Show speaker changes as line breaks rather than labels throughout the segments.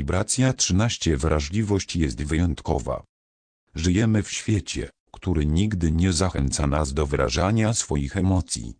Wibracja 13 Wrażliwość jest wyjątkowa. Żyjemy w świecie, który nigdy nie zachęca nas do wyrażania swoich emocji.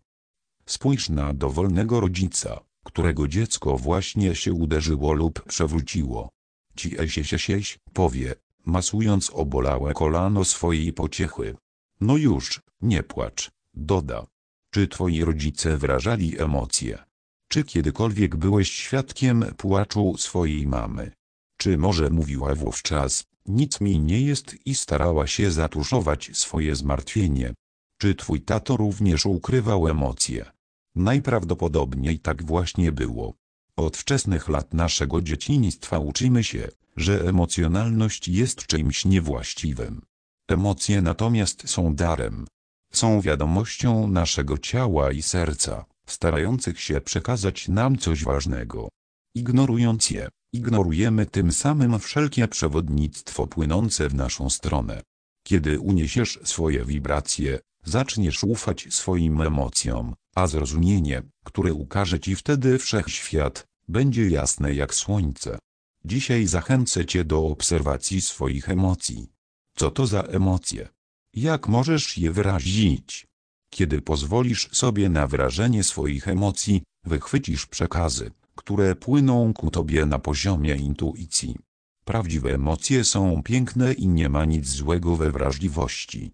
Spójrz na dowolnego rodzica, którego dziecko właśnie się uderzyło lub przewróciło. Ci esiesieś, powie, masując obolałe kolano swojej pociechy. No już, nie płacz, doda. Czy twoi rodzice wyrażali emocje? Czy kiedykolwiek byłeś świadkiem płaczu swojej mamy? Czy może mówiła wówczas, nic mi nie jest i starała się zatuszować swoje zmartwienie? Czy twój tato również ukrywał emocje? Najprawdopodobniej tak właśnie było. Od wczesnych lat naszego dzieciństwa uczymy się, że emocjonalność jest czymś niewłaściwym. Emocje natomiast są darem. Są wiadomością naszego ciała i serca, starających się przekazać nam coś ważnego. Ignorując je, ignorujemy tym samym wszelkie przewodnictwo płynące w naszą stronę. Kiedy uniesiesz swoje wibracje, zaczniesz ufać swoim emocjom, a zrozumienie, które ukaże ci wtedy wszechświat, będzie jasne jak słońce. Dzisiaj zachęcę cię do obserwacji swoich emocji. Co to za emocje? Jak możesz je wyrazić? Kiedy pozwolisz sobie na wyrażenie swoich emocji, wychwycisz przekazy, które płyną ku tobie na poziomie intuicji. Prawdziwe emocje są piękne i nie ma nic złego we wrażliwości.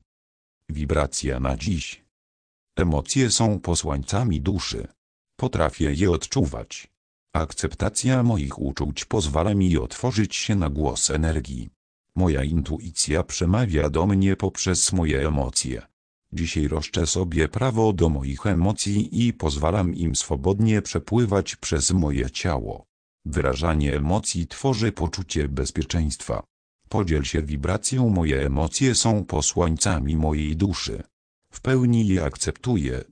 Wibracja na dziś. Emocje są posłańcami duszy. Potrafię je odczuwać. Akceptacja moich uczuć pozwala mi otworzyć się na głos energii. Moja intuicja przemawia do mnie poprzez moje emocje. Dzisiaj roszczę sobie prawo do moich emocji i pozwalam im swobodnie przepływać przez moje ciało. Wyrażanie emocji tworzy poczucie bezpieczeństwa. Podziel się wibracją moje emocje są posłańcami mojej duszy. W pełni je akceptuję,